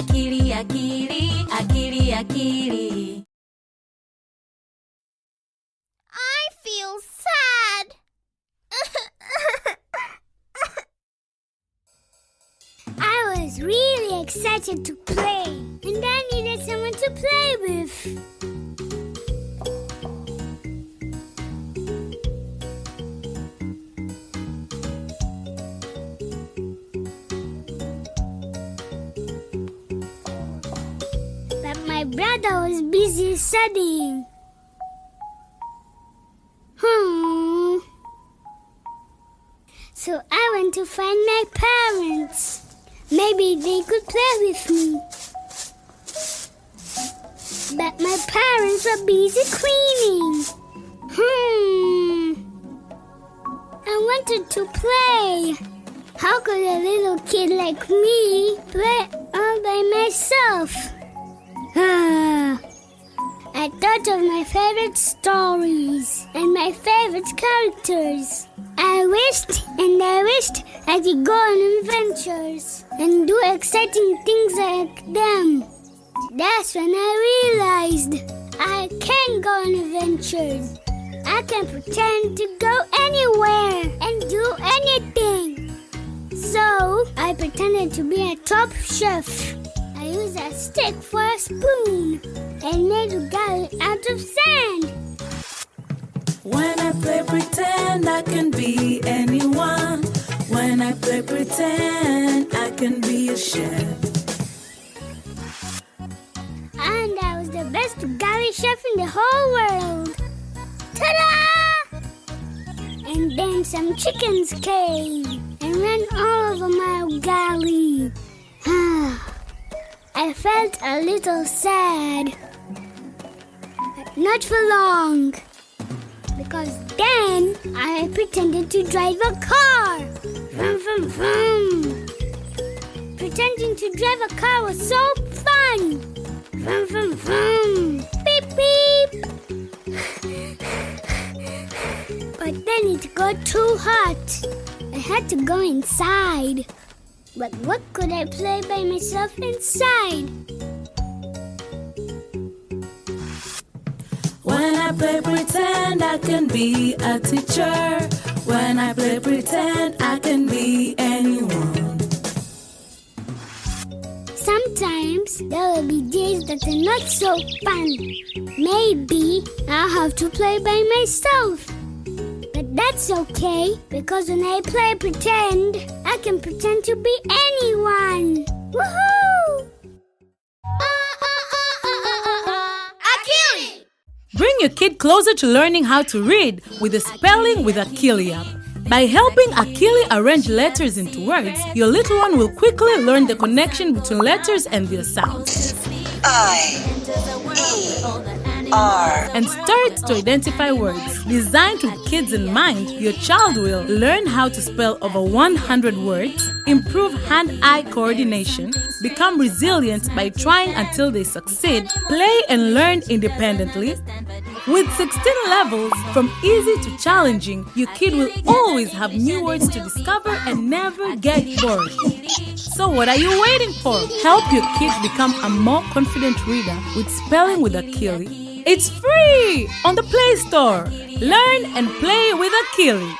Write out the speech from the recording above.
akili akili akili akili I feel sad. I was really excited to play, and I needed someone to play with. Brother was busy studying. Hmm. So I went to find my parents. Maybe they could play with me. But my parents were busy cleaning. Hmm. I wanted to play. How could a little kid like me play all by myself? Of my favorite stories and my favorite characters. I wished and I wished I could go on adventures and do exciting things like them. That's when I realized I can go on adventures. I can pretend to go anywhere and do anything. So I pretended to be a top chef. I used a stick for a spoon and made a galley out of sand. When I play pretend, I can be anyone. When I play pretend, I can be a chef. And I was the best galley chef in the whole world. Ta-da! And then some chickens came and ran all over my galley. Ah. I felt a little sad. But not for long. Because then I pretended to drive a car. Vroom, vroom, vroom. Pretending to drive a car was so fun. Vroom, vroom, vroom. Beep, beep. but then it got too hot. I had to go inside. But what could I play by myself inside? When I play pretend, I can be a teacher. When I play pretend, I can be anyone. Sometimes there will be days that are not so fun. Maybe I'll have to play by myself. But that's okay because when I play pretend, I can pretend to be anyone. Woohoo! akili Bring your kid closer to learning how to read with the Spelling with Akili app. By helping Akili arrange letters into words, your little one will quickly learn the connection between letters and their sounds. I And start to identify words. Designed with kids in mind, your child will learn how to spell over 100 words, improve hand eye coordination, become resilient by trying until they succeed, play and learn independently. With 16 levels, from easy to challenging, your kid will always have new words to discover and never get bored. So, what are you waiting for? Help your kid become a more confident reader with Spelling with Akili. It's free on the Play Store. Learn and play with Akili.